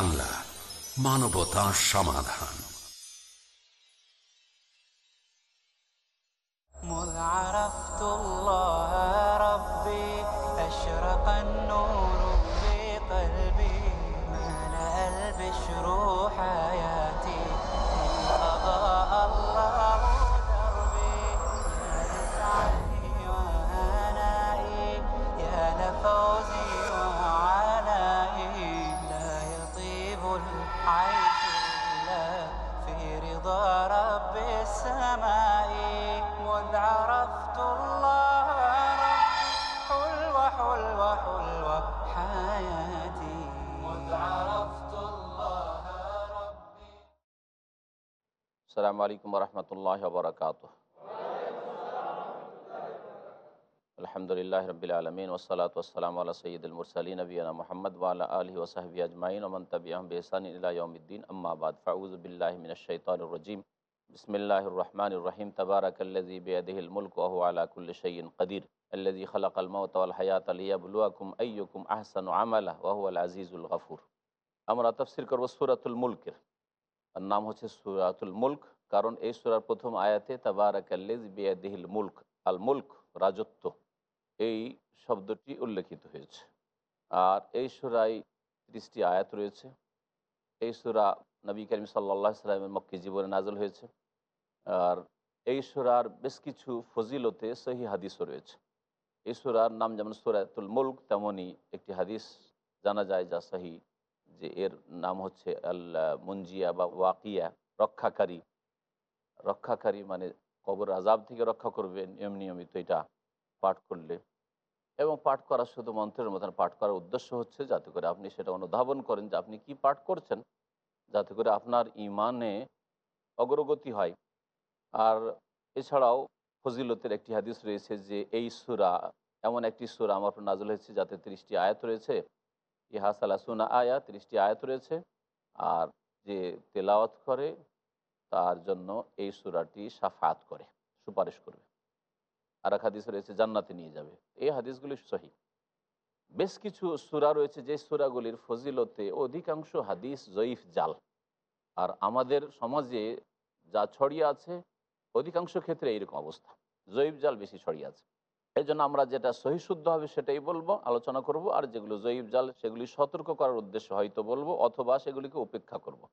বাংলা মানবতা সমাধান السلام عليكم ورحمة الله وبركاته الحمد لله رب العالمين والصلاة والسلام على سيد المرسلين نبينا محمد وعلى آله وصحبه أجمعين ومن تبعهم بإحسان إلى يوم الدين أما بعد فأعوذ بالله من الشيطان الرجيم بسم الله الرحمن الرحيم تبارك الذي بيده الملك وهو على كل شيء قدير الذي خلق الموت والحياة ليبلوكم أيكم أحسن عملا وهو العزيز الغفور আমরা তফসির করব সুরাতুল মুলকের আর নাম হচ্ছে সুরাতুল মুলক কারণ এই সুরার প্রথম আয়াতে তাবারাকাল্লিজ বিয়াদিহিল মুলক, আল মুলক রাজত্ব, এই শব্দটি উল্লেখিত হয়েছে। আর এই সুরায় ত্রিশটি আয়াত রয়েছে। এই সুরা নবী করিম সাল্লা সাল্লামের মক্কি জীবনে নাজল হয়েছে। আর এই সুরার বেশ কিছু ফজিলতে সহি হাদিসও রয়েছে। এই সুরার নাম যেমন সুরাতুল মুলক তেমনই একটি হাদিস জানা যায় যা সহি যে এর নাম হচ্ছে আল মুঞ্জিয়া বা ওয়াকিয়া, রক্ষাকারী রক্ষাকারী মানে কবর আজাব থেকে রক্ষা করবে নিয়ম নিয়মিত এটা পাঠ করলে। এবং পাঠ করা শুধু মন্ত্রের মতন, পাঠ করার উদ্দেশ্য হচ্ছে যাতে করে আপনি সেটা অনুধাবন করেন যে আপনি কি পাঠ করছেন, যাতে করে আপনার ইমানে অগ্রগতি হয়। আর এছাড়াও ফজিলতের একটি হাদিস রয়েছে যে এই সুরা, এমন একটি সুরা আমার উপর নাজল হয়েছে যাতে তিরিশটি আয়াত রয়েছে। ইহা সালাসুনা আয়া তিরিশটি আয়াত রয়েছে। আর যে তেলাওয়াত করে তার জন্য এই সুরাটি সাফাত করে, সুপারিশ করবে। আর এক হাদিস রয়েছে, জান্নাতে নিয়ে যাবে। এই হাদিসগুলি সহি। বেশ কিছু সুরা রয়েছে, যে সুরাগুলির ফজিলতে অধিকাংশ হাদিস জয়ীফ জাল। আর আমাদের সমাজে যা ছড়িয়ে আছে, অধিকাংশ ক্ষেত্রে এইরকম অবস্থা। জয়ীফ জাল বেশি ছড়িয়ে আছে। এই জন্য আমরা যেটা সহিশুদ্ধ হবে সেটাই বলব, আলোচনা করব, আর যেগুলো জয়ীব জাল, সেগুলি সতর্ক করার উদ্দেশ্যে হয়তো বলব, অথবা সেগুলিকে উপেক্ষা করব।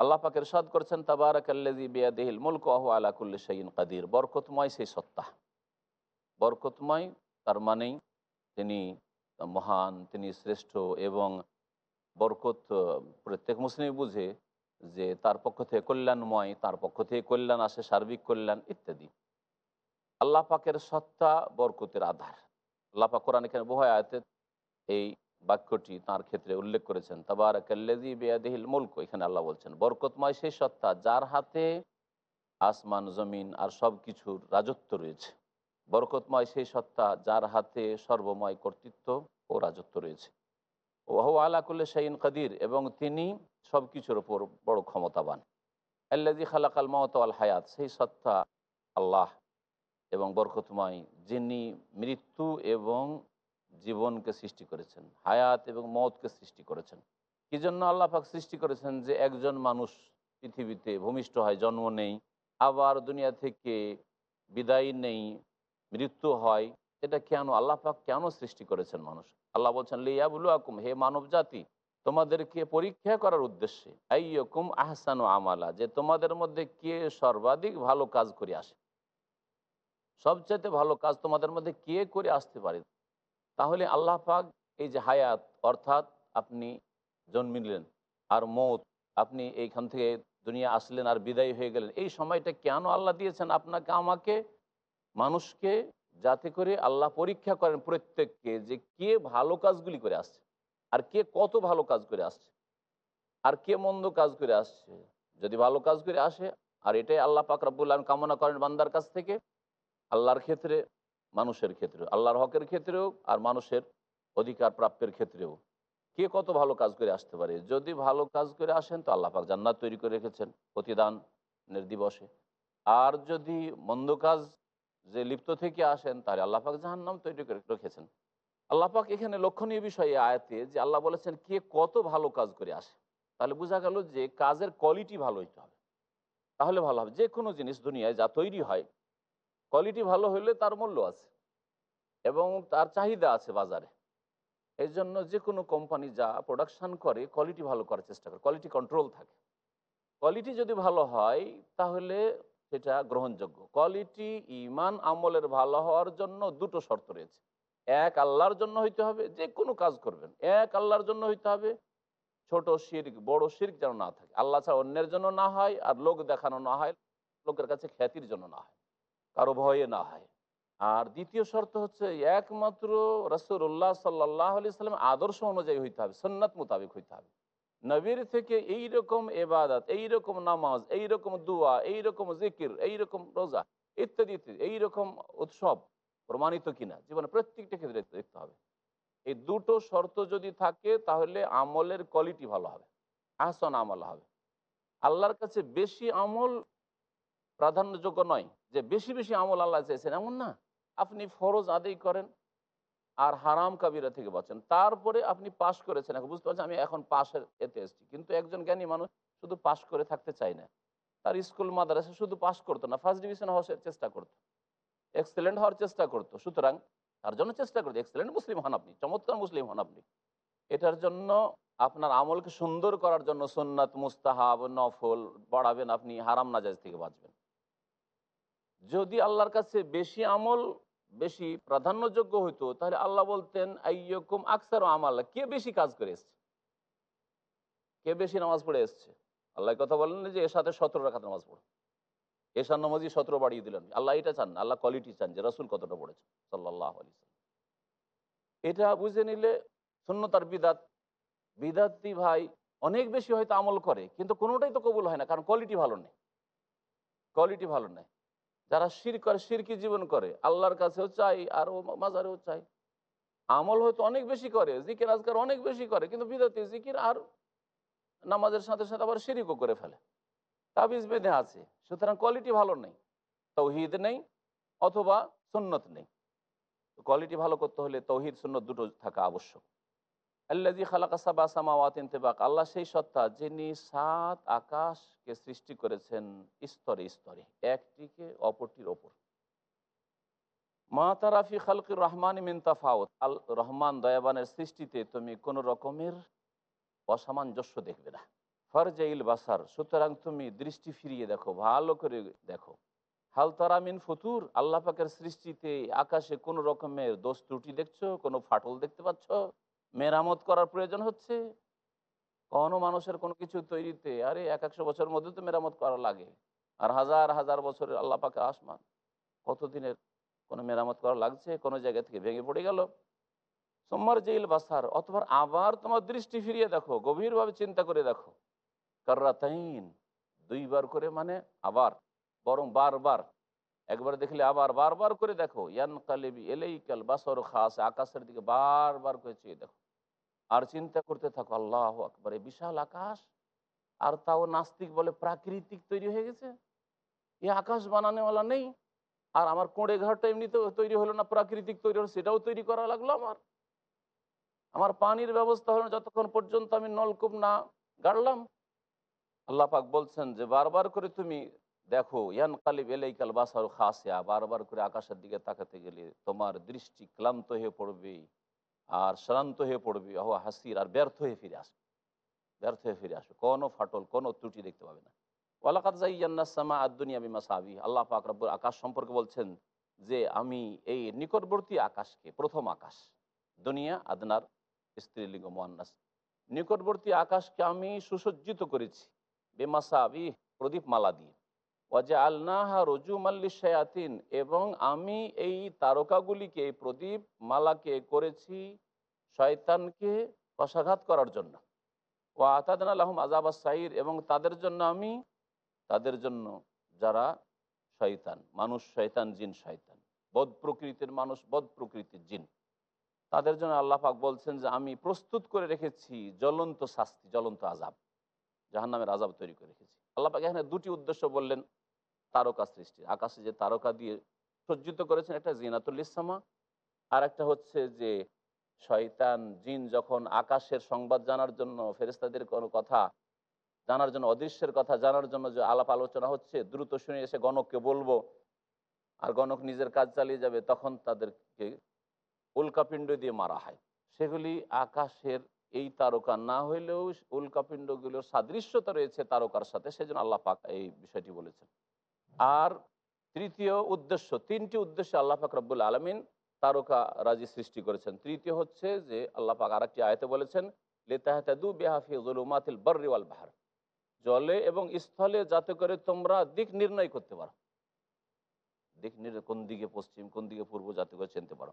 আল্লাহ পাকের সাদ করছেন তাবারাকাল্লাজি বিয়াদিহিল মুলক আহু আলাকুল্লি শাইন কাদির। বরকতময় সেই সত্তা। বরকতময় তার মানেই তিনি মহান, তিনি শ্রেষ্ঠ এবং বরকত প্রত্যেক মুসলিম বুঝে যে তার পক্ষ থেকে কল্যাণময়, তার পক্ষ থেকে কল্যাণ আসে, সার্বিক কল্যাণ ইত্যাদি। আল্লাহ পাকের সত্তা বরকতের আধার। আল্লাহ পাক কোরআন এখানে বহু আয়াতে এই বাক্যটি তার ক্ষেত্রে উল্লেখ করেছেন। তাবার কাল্লেজি বেয়াদিহিল মুল্ক, এখানে আল্লাহ বলছেন, বরকতময় সেই সত্তা যার হাতে আসমান, জমিন আর সব কিছুর রাজত্ব রয়েছে। বরকতময় সেই সত্তা যার হাতে সর্বময় কর্তৃত্ব ও রাজত্ব রয়েছে। ওহু আলাকুল্লে শাইন কাদির, এবং তিনি সব কিছুর ওপর বড় ক্ষমতাবান। আল্লাজি খালাকাল মত আল হায়াত, সেই সত্তা আল্লাহ এবং বরকতময় যিনি মৃত্যু এবং জীবনকে সৃষ্টি করেছেন, হায়াত এবং মতকে সৃষ্টি করেছেন। কি জন্য আল্লাহ পাক সৃষ্টি করেছেন যে একজন মানুষ পৃথিবীতে ভূমিষ্ঠ হয়, জন্ম নেই, আবার দুনিয়া থেকে বিদায় নেই, মৃত্যু হয়, এটা কেন? আল্লাহ পাক কেন সৃষ্টি করেছেন মানুষ? আল্লাহ বলছেন লিয়াবুল আকুম হে মানব জাতি তোমাদেরকে পরীক্ষা করার উদ্দেশ্যে, আইয়কুম আহসান আমালা, যে তোমাদের মধ্যে কে সর্বাধিক ভালো কাজ করে আসে? সবচেয়ে ভালো কাজ তোমাদের মধ্যে কে করে আসতে পারে? তাহলে আল্লাহ পাক এই যে হায়াত, অর্থাৎ আপনি জন্মিলেন আর মত, আপনি এইখান থেকে দুনিয়া আসলেন আর বিদায় হয়ে গেলেন, এই সময়টা কেন আল্লাহ দিয়েছেন আপনাকে, আমাকে, মানুষকে, যাতে করে আল্লাহ পরীক্ষা করেন প্রত্যেককে যে কে ভালো কাজগুলি করে আসছে, আর কে কত ভালো কাজ করে আসছে, আর কে মন্দ কাজ করে আসছে। যদি ভালো কাজ করে আসে, আর এটাই আল্লাহ পাক রব্বুল্লাহ কামনা করেন বান্দার কাছ থেকে, আল্লাহর ক্ষেত্রে মানুষের ক্ষেত্রেও, আল্লাহর হকের ক্ষেত্রেও আর মানুষের অধিকার প্রাপ্যের ক্ষেত্রেও। কে কত ভালো কাজ করে আসতে পারে? যদি ভালো কাজ করে আসেন তো আল্লাহ পাক জান্নাত তৈরি করে রেখেছেন প্রতিদানের দিবসে। আর যদি মন্দ কাজ যে লিপ্ত থেকে আসেন তাহলে আল্লাহ পাক জাহান্নাম তৈরি করে রেখেছেন। আল্লাপাক এখানে লক্ষণীয় বিষয় এই আয়াতে যে আল্লাহ বলেছেন, কে কত ভালো কাজ করে আসে। তাহলে বোঝা গেল যে কাজের কোয়ালিটি ভালো হইতে হবে। তাহলে ভালো হবে। যে কোনো জিনিস দুনিয়ায় যা তৈরি হয় কোয়ালিটি ভালো হইলে তার মূল্য আছে এবং তার চাহিদা আছে বাজারে। এই জন্য যে কোনো কোম্পানি যা প্রোডাকশান করে কোয়ালিটি ভালো করার চেষ্টা করে কোয়ালিটি কন্ট্রোল থাকে। কোয়ালিটি যদি ভালো হয়, তাহলে সেটা গ্রহণযোগ্য। কোয়ালিটি ইমান, আমলের ভালো হওয়ার জন্য দুটো শর্ত রয়েছে। এক, আল্লাহর জন্য হইতে হবে যে কোনো কাজ করবেন। এক, আল্লাহর জন্য হইতে হবে, ছোট শির্ক, বড় শির্ক যেন না থাকে। আল্লাহ ছাড়া অন্যের জন্য না হয়, আর লোক দেখানো না হয়, লোকের কাছে খ্যাতির জন্য না হয়। কারও ভয়ে না হয়। আর দ্বিতীয় শর্ত হচ্ছে, একমাত্র রসুল্লাহ সাল্লাহ আলি সাল্লাম আদর্শ অনুযায়ী হইতে হবে সন্ন্যত মোতাবেক হইতে হবে। নবীর থেকে এই রকম এবাদত এই রকম নামাজ এই রকম দুয়া এই রকম জিকির এই রকম রোজা, ইত্যাদি ইত্যাদি এই রকম উৎসব প্রমাণিত কিনা? জীবনে প্রত্যেকটা ক্ষেত্রে দেখতে হবে। এই দুটো শর্ত যদি থাকে, তাহলে আমলের কোয়ালিটি ভালো হবে, আহসন আমল হবে। আল্লাহর কাছে বেশি আমল প্রাধান্যযোগ্য নয়। যে বেশি বেশি আমল আল্লাহ চাইছেন এমন না। আপনি ফরজ আদায় করেন আর হারাম কাবিরা থেকে বাঁচেন। তারপরে আপনি পাশ করেছেন। এখন বুঝতে পারছেন, আমি এখন পাশের এতে এসেছি। কিন্তু একজন জ্ঞানী মানুষ শুধু পাশ করে থাকতে চায় না। তার স্কুল, মাদ্রাসা শুধু পাশ করতো না ফার্স্ট ডিভিশন হওয়ার চেষ্টা করতো। এক্সেলেন্ট হওয়ার চেষ্টা করতো। সুতরাং তার জন্য চেষ্টা করতো। এক্সেলেন্ট মুসলিম হন আপনি, চমৎকার মুসলিম হন আপনি। এটার জন্য আপনার আমলকে সুন্দর করার জন্য সুন্নাত, মুস্তাহাব, নফল বাড়াবেন আপনি, হারাম নাজাজ থেকে বাঁচবেন। যদি আল্লাহর কাছে বেশি আমল, বেশি প্রাধান্যযোগ্য হইতো, তাহলে আল্লাহ বলতেন, আইয়কুম আকসার আমাল। কে বেশি কাজ করে এসছে? কে বেশি নামাজ পড়ে এসছে? আল্লাহ কথা বলেন যে, এর সাথে সতেরো রাখাত নামাজ পড়ো। এশার নামাজই সতেরো বাড়িয়ে দিলেন। আল্লাহ এটা চান আল্লাহ কোয়ালিটি চান যে, রসুল কতটা পড়েছে সাল্লাহ এটা বুঝে নিলে শূন্যতার বিদাত, বিদাতি ভাই অনেক বেশি হয়তো আমল করে, কিন্তু কোনোটাই তো কবুল হয় না, কারণ কোয়ালিটি ভালো নেই। কোয়ালিটি ভালো নেই। যারা শির করে, শিরকি জীবন করে, আল্লাহর কাছেও চাই আর ও মাজারেও চাই। আমল হয়তো অনেক বেশি করে, জিকির, আজকার অনেক বেশি করে, কিন্তু বিদাতি, জিকির আর নামাজের সাথে সাথে আবার শিরিকও করে ফেলে। তাবিজ বেঁধে আছে, সুতরাং কোয়ালিটি ভালো নেই, তৌহিদ নেই, অথবা সুন্নত নেই। কোয়ালিটি ভালো করতে হলে তৌহিদ, সুন্নত দুটো থাকা আবশ্যক। আল্লাজি খালাকা সাবা সামাওয়াতিন তেবাক, আল্লাহ সেই সত্তা যিনি সাত আকাশকে সৃষ্টি করেছেন স্তরে স্তরে, একটিকে অপরটির ওপর। মা তারাফি খালকির রহমান মিনতাফাউত আল রহমান দয়াবানের সৃষ্টিতে তুমি কোনো রকমের অসামঞ্জস্য দেখবে না। ফরজাইল বাসার, সুতরাং তুমি দৃষ্টি ফিরিয়ে দেখো, ভালো করে দেখো। হাল তারামিন ফতুর, আল্লাহ পাকের সৃষ্টিতে আকাশে কোনো রকমের দোষ ত্রুটি দেখছ, কোনো ফাটল দেখতে পাচ্ছ? মেরামত করার প্রয়োজন হচ্ছে? কোনো মানুষের কোনো কিছু তৈরিতে, আরে এক একশো বছরের মধ্যে তো মেরামত করা লাগে। আর হাজার হাজার বছরের আল্লাহ পাকে আসমান। কতদিনের কোনো মেরামত করা লাগছে? কোনো জায়গা থেকে ভেঙে পড়ে গেল? সোমবার জেল বাসার, অথবা আবার তোমার দৃষ্টি ফিরিয়ে দেখো, গভীরভাবে চিন্তা করে দেখো। কার্রাতাইন, দুইবার করে মানে আবার, বরং বারবার। একবার দেখলে আবার বারবার করে দেখো। ইয়ান কালেবি এলেই কাল বাসর খাস, আকাশের দিকে বারবার করে চেয়ে দেখো। আর চিন্তা করতে থাকো, আল্লাহ আকবর। বিশাল আকাশ, আর তাও নাস্তিক বলে প্রাকৃতিক তৈরি হয়ে গেছে। এই আকাশ বানানোওয়ালা নেই। আর আমার কোড়ে ঘরটা এমনিতে তৈরি হলো না, প্রাকৃতিক তৈরি হলো, সেটাও তৈরি করা লাগল আমার। আমার পানির ব্যবস্থা হলো যতক্ষণ পর্যন্ত আমি নলকূপ না গাড়লাম। আল্লাহ পাক বলছেন যে, বারবার করে তুমি দেখো ইয়ান কালিব এলাইকাল বাসার খাসিয়া, বারবার করে আকাশের দিকে তাকাতে গেলে তোমার দৃষ্টি ক্লান্ত হয়ে পড়বে আর শ্রান্ত হয়ে পড়বে ও হাসির, আর ব্যর্থ হয়ে ফিরে আসবে। ব্যর্থ হয়ে ফিরে আসবে। কোনো ফাটল, কোনো ত্রুটি দেখতে পাবে না। ওয়ালাকাত আদুনিয়া বিমা সাবি আল্লাহ পাক রব্বুর আকাশ সম্পর্কে বলছেন যে, আমি এই নিকটবর্তী আকাশকে, প্রথম আকাশ, দুনিয়া, আদনার, স্ত্রীলিঙ্গ, মোহান্নাস, নিকটবর্তী আকাশকে আমি সুসজ্জিত করেছি। বেমাসা বেমাসাবি প্রদীপ মালা দিয়ে। ওয়াজা আলনাহা রজু মাল্লি শায়াতিন এবং আমি এই তারকাগুলিকে, এই প্রদীপ মালাকে করেছি শয়তানকে কষাঘাত করার জন্য। ও আতাদান আলহম আজাবা সাইর এবং তাদের জন্য আমি, তাদের জন্য যারা শয়তান, মানুষ শয়তান, জিন শয়তান, বদ প্রকৃতির মানুষ, বদ প্রকৃতির জিন। তাদের জন্য আল্লাহ পাক বলছেন যে, আমি প্রস্তুত করে রেখেছি জ্বলন্ত শাস্তি, জ্বলন্ত আজাব জাহান্নামের আজাব তৈরি করে রেখেছি। আল্লাহ পাক এখানে দুটি উদ্দেশ্য বললেন তারকা সৃষ্টি। আকাশে যে তারকা দিয়ে সজ্জিত করেছেন একটা জিনাতুল ইসলামা আর একটা হচ্ছে যে শয়তান, জিন যখন আকাশের সংবাদ জানার জন্য ফেরেস্তাদের কোনো কথা জানার জন্য, অদৃশ্যের কথা জানার জন্য যে আলাপ আলোচনা হচ্ছে, দ্রুত শুনে এসে গণককে বলব, আর গণক নিজের কাজ চালিয়ে যাবে, তখন তাদেরকে উল্কাপিণ্ড দিয়ে মারা হয়। সেগুলি আকাশের এই তারকা না হইলেও উল্কাপিণ্ডগুলোর সাদৃশ্যতা রয়েছে তারকার সাথে, সেজন্য আল্লাহ পাক এই বিষয়টি বলেছেন। আর তৃতীয় উদ্দেশ্য, তিনটি উদ্দেশ্যে আল্লাহ পাক রব্বুল আলমিন তারকা রাজি সৃষ্টি করেছেন। তৃতীয় হচ্ছে যে আল্লাহ পাক আরেকটি আয়তে বলেছেন বাহার। জলে এবং স্থলে যাতে করে তোমরা দিক নির্ণয় করতে পারো। দিক নির্ণয় কোন দিকে পশ্চিম, কোন দিকে পূর্ব, যাতে করে চিনতে পারো।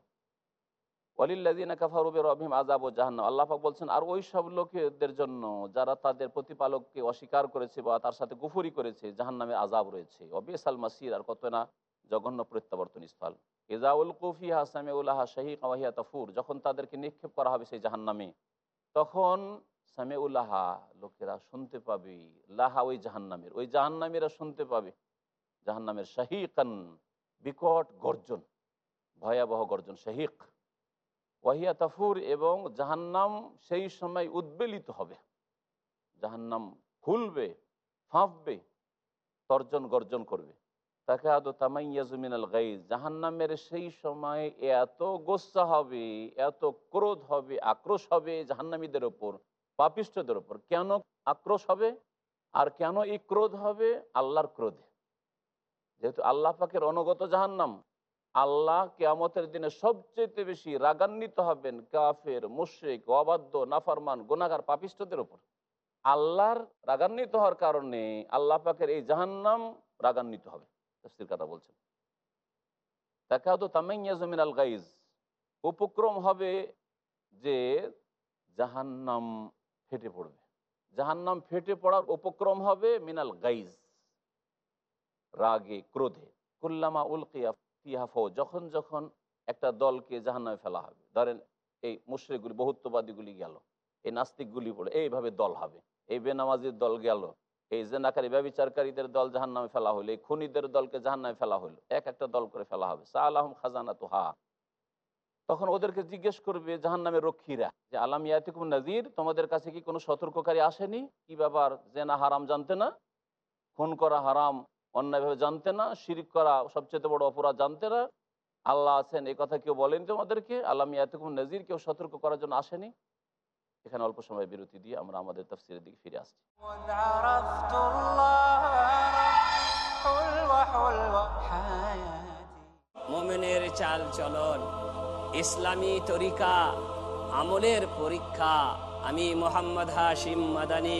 ওয়ালিল্লাদিনা কাফারুবের রহিম আজাব ও জাহান্নাম। আল্লাহ পাক বলছেন, আর ওই সব লোকেদের জন্য যারা তাদের প্রতিপালককে অস্বীকার করেছে বা তার সাথে গুফুরি করেছে, জাহান্নামে আজাব রয়েছে। অবিসাল মাসির, আর কত না জঘন্য প্রত্যাবর্তন স্থল এজাউল কুফি হাসামে উল্লাহা শাহি কাওয়াহিয়া তফুর। যখন তাদেরকে নিক্ষেপ করা হবে সেই জাহান্নামে, তখন সামে উল্লাহা লোকেরা শুনতে পাবে, লাহা ওই জাহান্নামের। ওই জাহান্নামীরা শুনতে পাবে, জাহান্নামের শাহিকান বিকট গর্জন, ভয়াবহ গর্জন, শাহিক। ওয়াহিয়া তাফুর এবং জাহান্নাম সেই সময় উদ্বেলিত হবে। জাহান্নাম খুলবে ফাঁপবে, তর্জন গর্জন করবে। তাকে আদো তামাইয়াজমিনাল গাইজ, জাহান্নামের সেই সময় এত গোসা হবে, এত ক্রোধ হবে, আক্রোশ হবে জাহান্নামীদের ওপর পাপিষ্টদের ওপর। কেন আক্রোশ হবে? আর কেন এই ক্রোধ হবে? আল্লাহর ক্রোধে। যেহেতু আল্লাহ পাকের অনুগত জাহান্নাম আল্লাহ কেয়ামতের দিনে সবচেয়ে বেশি রাগান্বিত হবেন কাফের, মুশ্রিক, অবাধ্য, নাফরমান গুনাগার পাপিষ্টদের উপর। আল্লাহর রাগান্বিত হওয়ার কারণে আল্লাহ পাকের এই জাহান্নাম রাগান্বিত হবে, তফসির কথা বলছেন। তাকাদু তামাইয়াজমিন আল গাইজ, উপক্রম হবে যে জাহান্নাম ফেটে পড়বে। জাহান্নাম ফেটে পড়ার উপক্রম হবে মিনাল গাইজ, রাগে, ক্রোধে। কুল্লামা উলকিয়া ফিহাফো যখন যখন একটা দলকে জাহান্নামে ফেলা হবে। ধরেন এই মুশ্রিকগুলি, বহুত্ববাদীগুলি গেল, এই নাস্তিকগুলি পড়ে, এইভাবে দল হবে। এই বেনামাজির দল গেল, এই জেনাকারী ব্যবচারকারীদের দল জাহান নামে ফেলা হলো এই খুনিদের দলকে জাহান নামে ফেলা হলো এক একটা দল করে ফেলা হবে। সা আলহম খাজানা তো হা তখন ওদেরকে জিজ্ঞেস করবে জাহান নামের রক্ষীরা যে, আলাম ইয়াতিকুম নাজির তোমাদের কাছে কি কোনো সতর্ককারী আসেনি? কি ব্যাপার? জেনা হারাম জানতে না? খুন করা হারাম অন্যায়ভাবে জানতে না, শিরিক করা সবচেয়ে বড় অপরাধ জানতে না। আল্লাহ আছেন এ কথা কেউ বলেন তোমাদেরকে। আল্লাহ মিয়াতুকুম নজির, কেউ সতর্ক করার জন্য আসেনি। এখানে অল্প সময় বিরতি দিয়ে আমরা আমাদের তফসিলের দিকে ফিরে আসছি। মোমেনের চাল চলন, ইসলামী তরিকা, আমলের পরীক্ষা। আমি Mohammad Hashim Madani.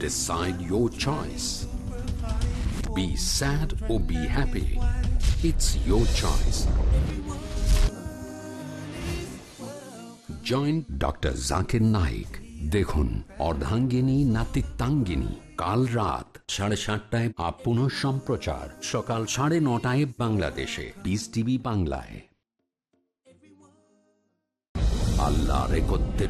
decide your choice. Be sad or be happy. It's your choice. Joint doctor Zakir Naik দেখুন, অর্ধাঙ্গিনী, নাতিত্বাঙ্গিনী, কাল রাত সাড়ে সাতটায় আপ পুনঃ সম্প্রচার। সকাল সাড়ে নটায় বাংলাদেশে। বিস টিভি বাংলায়। আল্লাহ রেকত্বের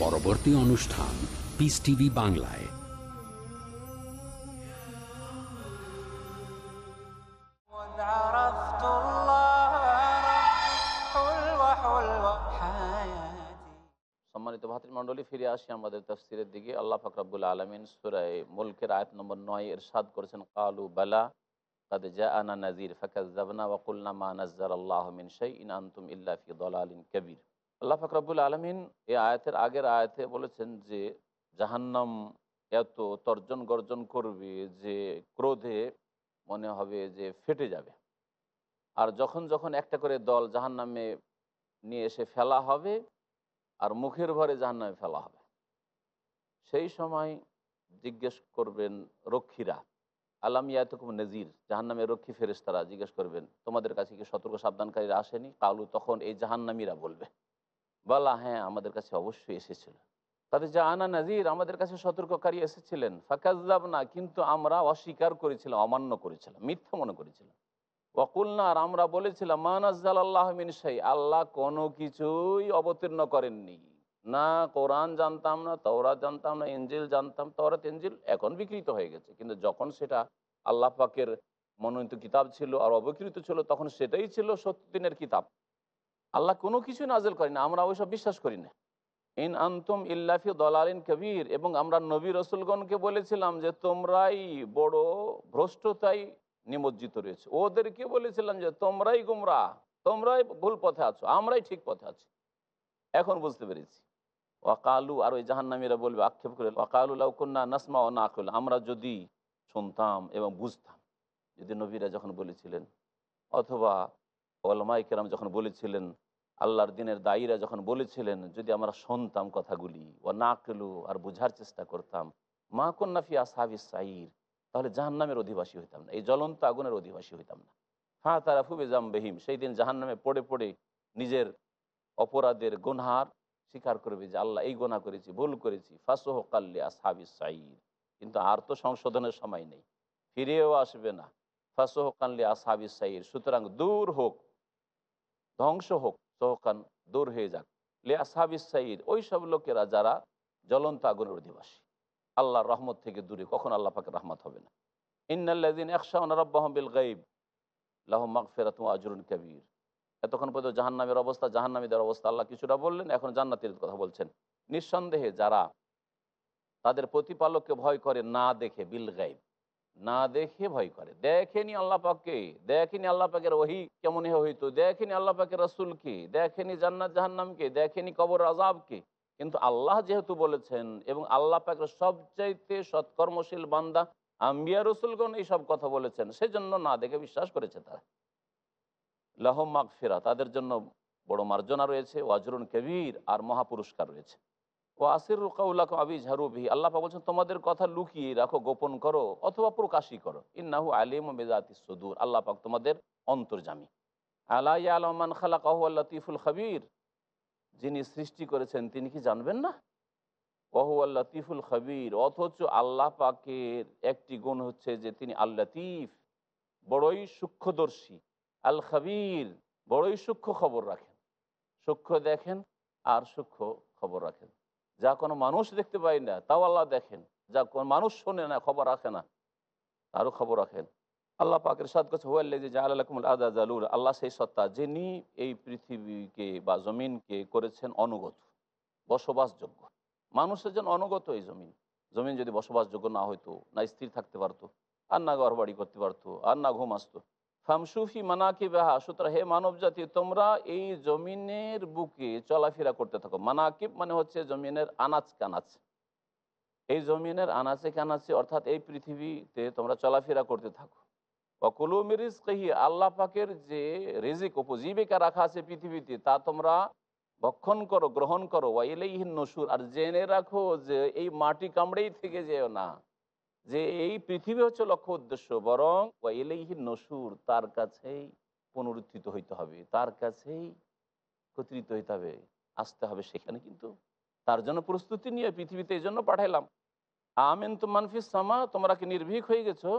পরবর্তী অনুষ্ঠান পিস টিভি বাংলায় وإذ عرفت الله حلوة حلوة حياتي সম্মানিত ভাতৃমণ্ডলী ফিরে আসি আমাদের তফসিরের দিকে আল্লাহ ফাকরাবুল আলমিন সুরায় মুলকের আয়াত নম্বর নয় এরশাদ করেছেন কালু বালা কাদ জা আনা নাজির ফাকাজ্জাবনা ওয়াকুলনা মা নাজ্জার আল্লাহ মিন শাই ইন আনতুম ইল্লা ফি দলালিন কবির আল্লাহ ফাকরাবুল আলমিন এই আয়াতের আগের আয়াতে বলেছেন যে, জাহান্নাম এত তর্জন গর্জন করবে যে ক্রোধে মনে হবে যে ফেটে যাবে। আর যখন যখন একটা করে দল জাহান্নামে নিয়ে এসে ফেলা হবে আর মুখের ভরে জাহান্নামে ফেলা হবে, সেই সময় জিজ্ঞেস করবেন রক্ষীরা, আলাম ইয়াতকুম নজির, জাহান্নামের রক্ষী ফেরেস্তারা জিজ্ঞেস করবেন, তোমাদের কাছে কি সতর্ক সাবধানকারীরা আসেনি? কালু, তখন এই জাহান্নামীরা বলবে। বলা হ্যাঁ আমাদের কাছে অবশ্যই এসেছিল। তাদের যা, আনা নাজির, আমাদের কাছে সতর্ককারী এসেছিলেন। ফাঁকাজলাব না কিন্তু আমরা অস্বীকার করেছিলাম, অমান্য করেছিলাম, মিথ্যা মনে করেছিলাম। ওয়াকুলনা, আর আমরা বলেছিলাম মানাজ্জাল আল্লাহ মিনসাই আল্লাহ কোনো কিছুই অবতীর্ণ করেননি। না কোরআন জানতাম না, তওরাত জানতাম না এঞ্জিল জানতাম, তওরাত এঞ্জিল এখন বিকৃত হয়ে গেছে। কিন্তু যখন সেটা আল্লাহ পাকের মনোনীত কিতাব ছিল আর অবকৃত ছিল, তখন সেটাই ছিল সত্য দিনের কিতাব। আল্লাহ কোনো কিছু নাজেল করি না আমরা ওইসব বিশ্বাস করি না। ইন আন্তুম ইল্লাফি দলালিন কবির, এবং আমরা নবী রসুলগণকে বলেছিলাম যে তোমরাই বড় ভ্রষ্টতাই নিমজ্জিত রয়েছে। ওদেরকে বলেছিলাম যে তোমরাই গুমরা তোমরাই ভুল পথে আছো, আমরাই ঠিক পথে আছি। এখন বুঝতে পেরেছি। ওয়াকালু, আর ওই জাহান্নামীরা বলবে, আক্ষেপ করে, ওয়াকালু লাউকন্যা নাসমা ও নাকুল, আমরা যদি শুনতাম এবং বুঝতাম, যদি নবীরা যখন বলেছিলেন, অথবা ওলমাই কেরাম যখন বলেছিলেন, আল্লাহর দিনের দায়ীরা যখন বলেছিলেন, যদি আমরা শুনতাম কথাগুলি ও না কেলু আর বোঝার চেষ্টা করতাম, মা কন্যাফি আসাবি সাইর, তাহলে জাহান্নামের অধিবাসী হইতাম না, এই জ্বলন্ত আগুনের অধিবাসী হইতাম না। হ্যাঁ তারা ফুবে জাম বেহিম সেই দিন জাহান্নামে পড়ে পড়ে নিজের অপরাধের গুনহার স্বীকার করবে যে, আল্লাহ, এই গোনা করেছি, ভুল করেছি, ফাঁসোহ কাল্লি আসহাবি সাইর। কিন্তু আর তো সংশোধনের সময় নেই, ফিরেও আসবে না, ফাঁসোহ কাল্লি আসহাবি সাইর, সুতরাং দূর হোক ধ্বংস হোক সোহকান দূর হয়ে যাক। লে আসহাবিস সাইর ওই সব লোকেরা যারা জ্বলন্ত আগুনের অধিবাসী। আল্লাহর রহমত থেকে দূরে, কখন আল্লাহ পাকে রহমত হবে না। ইন্নাল্লাদিন একশাউন রব্বাহম বিল গাইব লাহ মাগ ফেরাতুম আজরুন কবির। এতক্ষণ পর্যন্ত জাহান্নামের অবস্থা, জাহান্নামীদের অবস্থা, আল্লাহ কিছুটা বললেন, এখন জান্নাতের কথা বলছেন। নিঃসন্দেহে যারা তাদের প্রতিপালককে ভয় করে না দেখে বিল গাইব না দেখে ভয় করে। দেখেনি আল্লাহ পাককে। দেখেনি আল্লাহ পাকের ওহি কেমন হইতো। দেখেনি আল্লাহ পাকের রসুলকে দেখেনি জান্নাত জাহান্নামকে দেখেনি কবর আজাবকে কিন্তু আল্লাহ যেহেতু বলেছেন এবং আল্লাহ পাকের সবচাইতে সৎকর্মশীল বান্দা আম্বিয়া রসুলগণ এইসব কথা বলেছেন, সেজন্য না দেখে বিশ্বাস করেছে তারা। লাহম মাগ ফেরা তাদের জন্য বড় মার্জনা রয়েছে, ওয়াজরুন কবির আর মহাপুরস্কার রয়েছে। ও আসির রুকাউল্লাহ আবি ঝারুবি আল্লাহ বলছেন, তোমাদের কথা লুকিয়ে রাখো, গোপন করো অথবা প্রকাশই করো। ইন্নাহু আলিম মেজাতি সদুর। আল্লাহ পাক তোমাদের অন্তর্জামী আলা আলমান খালা কাহু আল্লাহ তিফুল খাবির। যিনি সৃষ্টি করেছেন, তিনি কি জানবেন না? কহু আল্লাহ তিফুল খাবির। অথচ আল্লাহ পাকের একটি গুণ হচ্ছে যে, তিনি আল্লাহ তিফ বড়ই সূক্ষ্মদর্শী। আল খাবির, বড়ই সূক্ষ্ম খবর রাখেন। সূক্ষ্ম দেখেন আর সূক্ষ্ম খবর রাখেন। যা কোনো মানুষ দেখতে পাই না, তাও আল্লাহ দেখেন। যা কোনো মানুষ শোনে না, খবর রাখে না, তারও খবর রাখেন। আল্লাহ পাকের সাদ কাছে হুয়াল্লে যে জাহালাকুমুল আদা জালুর আল্লাহ সেই সত্তা যিনি এই পৃথিবীকে বা জমিনকে করেছেন অনুগত, বসবাসযোগ্য। মানুষের জন্য অনুগত এই জমিন। জমিন যদি বসবাসযোগ্য না হইতো, না স্থির থাকতে পারতো, আর না ঘর বাড়ি করতে পারতো, আর না ঘুম আসতো ফামসুফি মানাকি বেহা সুতরাং, হে মানব জাতি তোমরা এই জমিনের বুকে চলাফেরা করতে থাকো। মানাকিব মানে হচ্ছে জমিনের আনাচ কানাচ। এই জমিনের আনাচে কানাচে, অর্থাৎ এই পৃথিবীতে তোমরা চলাফেরা করতে থাকো। অকুলু মিরিজ কহি আল্লাহ পাকের যে রেজিক উপজীবিকা রাখা আছে পৃথিবীতে, তা তোমরা ভক্ষণ করো, গ্রহণ করো। ওয়াইলেইহীন নসুর। আর জেনে রাখো যে এই মাটি কামড়েই থেকে যেও না। যে এই পৃথিবী হচ্ছে লক্ষ্য উদ্দেশ্য, বরং ওয়াইলেইহীন নসুর, তার কাছেই পুনরুত্থিত হইতে হবে, তার কাছেই একত্রিত হইতে হবে, আসতে হবে সেখানে কিন্তু। তার জন্য প্রস্তুতি নিয়ে পৃথিবীতে এই জন্য পাঠাইলাম। আমেন তো মানফিস সামা, তোমরা কি নির্ভীক হয়ে গেছো?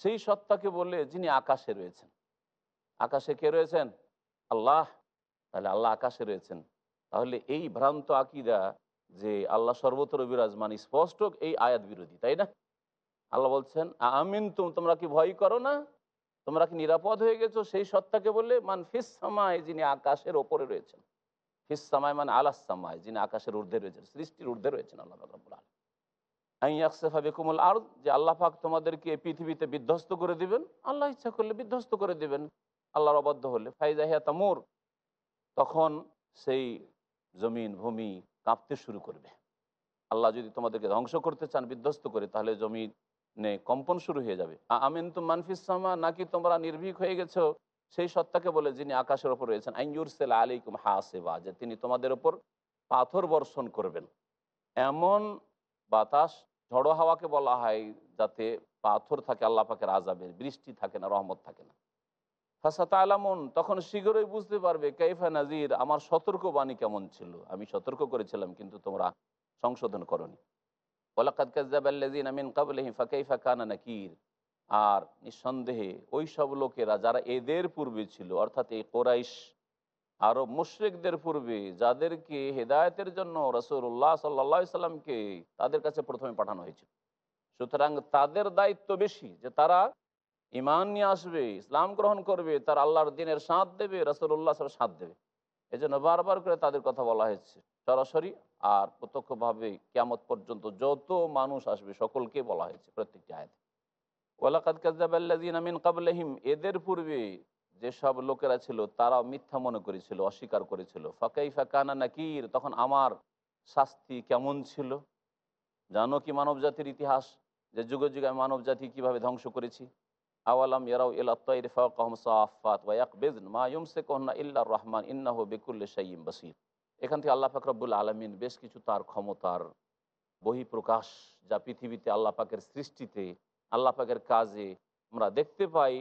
সেই সত্তাকে বলে যিনি আকাশে রয়েছেন। আকাশে কে রয়েছেন? আল্লাহ। তাহলে আল্লাহ আকাশে রয়েছেন। তাহলে এই ভ্রান্ত আকিদা যে আল্লাহ সর্বত্র বিরাজমান, স্পষ্ট এই আয়াত বিরোধী, তাই না? আল্লাহ বলছেন আমিন তুম তোমরা কি ভয় করো না? তোমরা কি নিরাপদ হয়ে গেছো? সেই সত্তাকে বললে, মান ফিস সামায় যিনি আকাশের ওপরে রয়েছেন। ফিস সামায় মানে আলাস সামায় যিনি আকাশের ঊর্ধ্বে রয়েছেন, সৃষ্টির ঊর্ধ্বে রয়েছেন আল্লাহ বেকুমুল আর যে আল্লাহ পাক তোমাদেরকে পৃথিবীতে বিধ্বস্ত করে দিবেন, আল্লাহ ইচ্ছা করলে বিধ্বস্ত করে দিবেন, আল্লাহর অবদ্ধ হলে। ফাইজাহিয়া তামুর, তখন সেই জমিন, ভূমি কাঁপতে শুরু করবে। আল্লাহ যদি তোমাদেরকে ধ্বংস করতে চান, বিধ্বস্ত করে, তাহলে জমিনে কম্পন শুরু হয়ে যাবে। আমিন তো মানফিস সামা, নাকি তোমরা নির্ভীক হয়ে গেছো? সেই সত্তাকে বলে যিনি আকাশের ওপর রয়েছেন আইয়ুরসেল আলিকুম হাসেবা, যে তিনি তোমাদের ওপর পাথর বর্ষণ করবেন। এমন বাতাস, ঝড়ো হাওয়াকে বলা হয়, যাতে পাথর থাকে, আল্লাহ পাকের আজাবের বৃষ্টি থাকে না, রহমত থাকে না। ফাসাত আলামন তখন শীঘ্রই বুঝতে পারবে, কাইফা নাজির আমার সতর্ক বাণী কেমন ছিল? আমি সতর্ক করেছিলাম, কিন্তু তোমরা সংশোধন করনি। ওলাকাদ কাজাবাল্লাজিন আমিন কাবলহিম ফাকাইফা কানা নাকির। আর নিঃসন্দেহে ওই সব লোকেরা যারা এদের পূর্বে ছিল, অর্থাৎ এই কোরাইশ আরও মুশ্রিকদের পূর্বে, যাদেরকে হেদায়তের জন্য রসুল্লাহ সাল্লা সাল্লামকে তাদের কাছে প্রথমে পাঠানো হয়েছিল। সুতরাং তাদের দায়িত্ব বেশি যে তারা ইমান নিয়ে আসবে, ইসলাম গ্রহণ করবে, তার আল্লাহর দিনের সাঁত দেবে রসুল্লাহ সাল সাঁত দেবে। এই জন্য বারবার করে তাদের কথা বলা হয়েছে। সরাসরি আর প্রত্যক্ষভাবে কেমত পর্যন্ত যত মানুষ আসবে সকলকে বলা হয়েছে প্রত্যেকটি আয়াতে। ওয়ালাকাদ কাজাবাল্লাজিন আমিন কাবলাহিম এদের পূর্বে যেসব লোকেরা ছিল তারা মিথ্যা মনে করেছিল, অস্বীকার করেছিল। ফাঁকাই ফাঁকানা নাকির, তখন আমার শাস্তি কেমন ছিল? জানো কি মানব জাতির ইতিহাস? যে যুগে যুগে আমি মানব জাতি কীভাবে ধ্বংস করেছি? আওয়ালাম ইয়ারাও ইলাত্তাইর ফাকাহম সাফাত ওয়া ইয়াকবিজন মা ইউমসিকুহুন্না ইল্লার রহমান, ইন্নাহু বিকুল্লি শাইইন বাসীর। এখান থেকে আল্লাহ পাক রব্বুল আলামিন বেশ কিছু তার ক্ষমতার বহিঃপ্রকাশ যা পৃথিবীতে আল্লাহ পাকের সৃষ্টিতে, আল্লাহ পাকের কাজে আমরা দেখতে পাই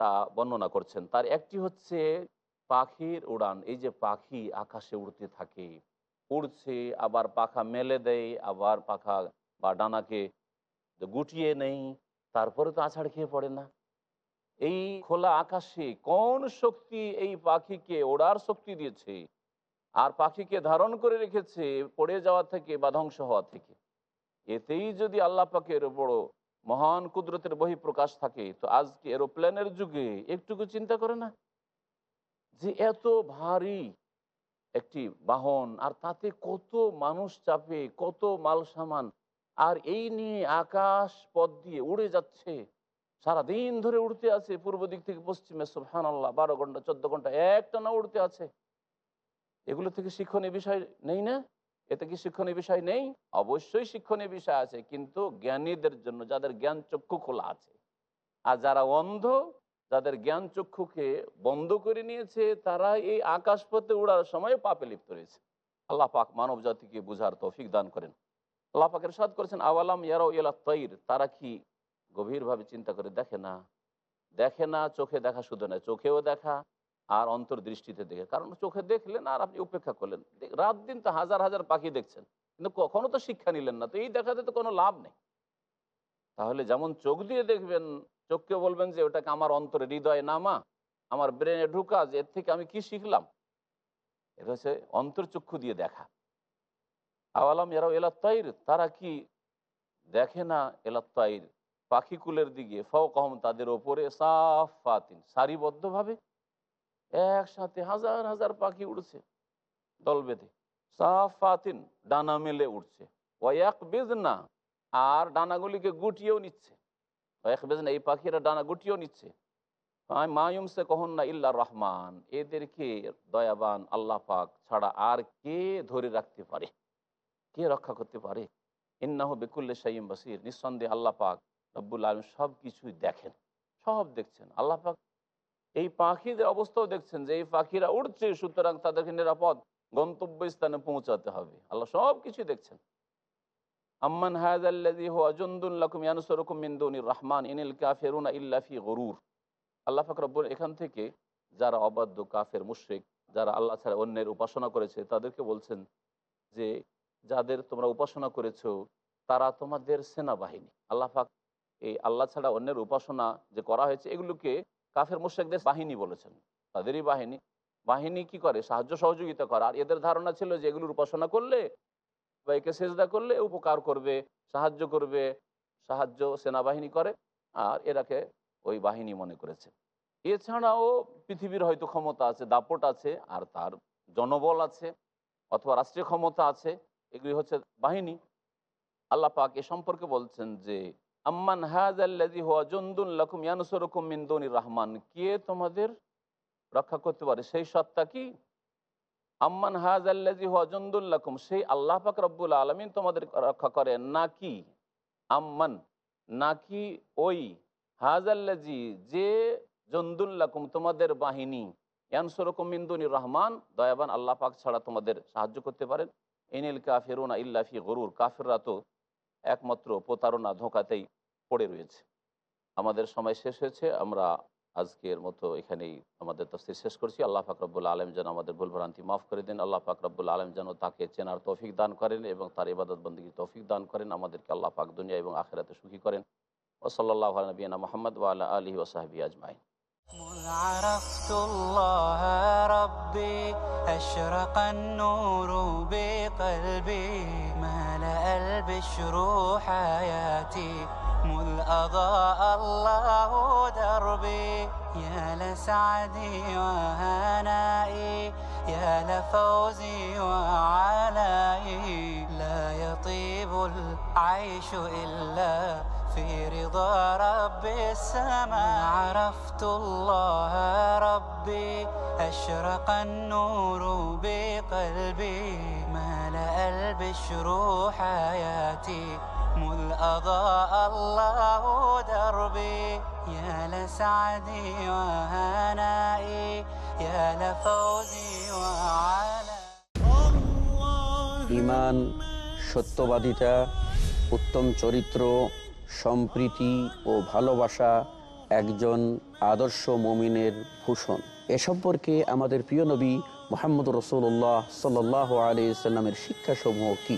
তা বর্ণনা করছেন। তার একটি হচ্ছে পাখির উড়ান। এই যে পাখি আকাশে উড়তে থাকে, উড়ছে, আবার পাখা মেলে দেয়, আবার পাখা বা ডানাকে গুটিয়ে নেই, তারপরে তো আছাড় খেয়ে পড়ে না। এই খোলা আকাশে কোন শক্তি এই পাখিকে ওড়ার শক্তি দিয়েছে? আর পাখিকে ধারণ করে রেখেছে, পড়ে যাওয়া থেকে বা ধ্বংস হওয়া থেকে। এতেই যদি আল্লাহ পাকের বড় মহান কুদরতের বহি প্রকাশ থাকে, তো আজকে এরোপ্লেনের যুগে একটুকু চিন্তা করে না? যে এত ভারী একটি বাহন, আর তাতে কত মানুষ চাপে, কত মাল সামান, আর এই নিয়ে আকাশ পথ দিয়ে উড়ে যাচ্ছে। সারা দিন ধরে উড়তে আছে, পূর্ব দিক থেকে পশ্চিমে সুহান আল্লাহ বারো ঘণ্টা, চোদ্দ ঘণ্টা একটা না উড়তে আছে। এগুলো থেকে শিক্ষণীয় বিষয় নেই না? এতে কি শিক্ষণীয় বিষয় নেই? অবশ্যই শিক্ষণীয় বিষয় আছে, কিন্তু জ্ঞানীদের জন্য যাদের জ্ঞান চক্ষু খোলা আছে, আর যারা অন্ধ, যাদের জ্ঞান চক্ষুকে বন্ধ করে নিয়েছে, তারা এই আকাশ পথে উড়ার সময় পাপে লিপ্ত রয়েছে। আল্লাহ পাক মানব জাতিকে বুঝার তৌফিক দান করেন। আল্লাহ পাকের সাদ করেছেন, আওয়ালাম ইয়ারাও ইলা তৈর, তারা কি গভীরভাবে চিন্তা করে দেখে না? দেখে না, চোখে দেখা শুধু না চোখেও দেখা আর অন্তর্দৃষ্টিতে দেখে। কারণ চোখে দেখলেন আর আপনি উপেক্ষা করলেন। রাত দিন তো হাজার হাজার পাখি দেখছেন। কিন্তু কখনো তো শিক্ষা নিলেন না। তো এই দেখাতে তো কোনো লাভ নেই। তাহলে যেমন চোখ দিয়ে দেখবেন, চোখকে বলবেন যে, ওটাকে আমার অন্তরে হৃদয়ে নামা। আমার ব্রেনে ঢুকা যে, এর থেকে আমি কি শিখলাম? এটা হচ্ছে অন্তর্চক্ষু দিয়ে দেখা। আওয়ালাম এরাও এলা এলাত্তাইর তারা কি দেখে না এলা এলাত্তাইর পাখিকুলের দিকে ফকহম তাদের ওপরে সাফ ফাতিন সারিবদ্ধভাবে একসাথে হাজার হাজার পাখি উড়ছে, দল বেঁধে। সাফ ফাতিন ডানা মেলে উঠছে ওয়াক বেজ না আর ডানাগুলিকে গুটিয়েও নিচ্ছে। ওয়াক বেজ না এই পাখিরা ডানা গুটিয়েও নিচ্ছে। মায়ুমসে কহন না ইল্লা রহমান, এদেরকে দয়াবান আল্লাহ পাক ছাড়া আর কে ধরে রাখতে পারে? কে রক্ষা করতে পারে? ইন্নাহ বেকুল্লে সাইম বাসির, নিঃসন্দেহে আল্লাহ পাক রব্বুল আলম সব কিছুই দেখেন, সব দেখছেন। আল্লাহ পাক এই পাখিদের অবস্থাও দেখছেন যে এই পাখিরা উড়ছে, সুতরাং তাদেরকে নিরাপদ গন্তব্যস্থানে পৌঁছাতে হবে। আল্লাহ সব কিছু দেখছেন। আম্মান রহমান, ইনিল কাফিরুনা ইল্লা ফি গরুর। আল্লাহ পাক রব্বুল এখান থেকে যারা অবাধ্য কাফের, মুশরিক, যারা আল্লাহ ছাড়া অন্যের উপাসনা করেছে, তাদেরকে বলছেন যে যাদের তোমরা উপাসনা করেছ, তারা তোমাদের সেনাবাহিনী। আল্লাহ পাক এই আল্লাহ ছাড়া অন্যের উপাসনা যে করা হয়েছে, এগুলোকে কাফের মুশ্রেকদের বাহিনী বলেছেন। তাদেরই বাহিনী। বাহিনী কি করে? সাহায্য সহযোগিতা করে। আর এদের ধারণা ছিল যে এগুলোর উপাসনা করলে বা একে সেজদা করলে উপকার করবে, সাহায্য করবে, সাহায্য সেনাবাহিনী করে। আর এরাকে ওই বাহিনী মনে করেছে। এছাড়াও পৃথিবীর হয়তো ক্ষমতা আছে, দাপট আছে, আর তার জনবল আছে, অথবা রাষ্ট্রীয় ক্ষমতা আছে। এগুলি হচ্ছে বাহিনী। আল্লাহ পাক এ সম্পর্কে বলছেন যে আম্মান হাজাল্লাজি হুয়া জন্দুন লাকুম ইয়ানসুরুকুম মিন দুনির রহমান। কে তোমাদের রক্ষা করতে পারে? সেই সত্তা কি? আম্মান হাজাল্লাজি হুয়া জন্দুল লাকুম, সেই আল্লাহ পাক রব্বুল আলমিন তোমাদের রক্ষা করে নাকি আম্মান নাকি ওই হাজাল্লাজি যে জন্দুল্লাকুম তোমাদের বাহিনী, ইয়ানসুরকুম মিন্দুনির রহমান, দয়াবান আল্লাহ পাক ছাড়া তোমাদের সাহায্য করতে পারেন। এনিল কাফেরুনা ইল্লাফি গরুর, কাফেররা তো একমাত্র প্রতারণা ধোকাতেই পড়ে রয়েছে আমাদের সময় শেষ হয়েছে আমরা আজকের মতো এখানেই আমাদের তফসির শেষ করছি আল্লাহ ফাকরবুল আলম যেন আমাদের ভুলভ্রান্তি মাফ করে দিন আল্লাহ ফাকরবুল আলম যেন তাকে চেনার তৌফিক দান করেন এবং তার ইবাদত বন্দীকে তৌফিক দান করেন আমাদেরকে আল্লাহ পাক দুনিয়া এবং আখেরাতে সুখী করেন ওসল্লাহ নবীনা মোহাম্মদ ওয়ালা আলহি ওসাহাবি আজমাইন مذ عرفت الله ربي أشرق النور بقلبي ملأ البشر حياتي مذ أضاء الله دربي. يا لسعدي وهنائي يا لفوزي وعلائي. لا يطيب العيش إلا في رضا رب السماء. عرفت الله ربي أشرق النور بقلبي. ملأ البشر حياتي مذ أضاء الله دربي يا لسعدي وهنائي يا لفوزي وعلى ইমান সত্যবাদিতা উত্তম চরিত্র সম্প্রীতি ও ভালোবাসা একজন আদর্শ মমিনের ভূষণ এ সম্পর্কে আমাদের প্রিয় নবী মোহাম্মদ রসুল্লাহ সাল্লাহ আলি সাল্লামের শিক্ষাসমূহ কি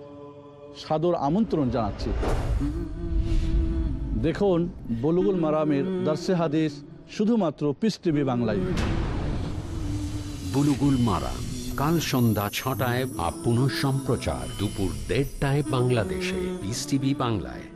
সাদর আমন্ত্রণ জানাচ্ছি। দেখুন, বলুগুল মারামের দার্সে হাদিস শুধুমাত্র পিস টিভি বাংলায়। বুলুগুল মারা কাল সন্ধ্যা ছটায় বা পুনঃ সম্প্রচার দুপুর দেড়টায় বাংলাদেশে পিস টিভি বাংলায়।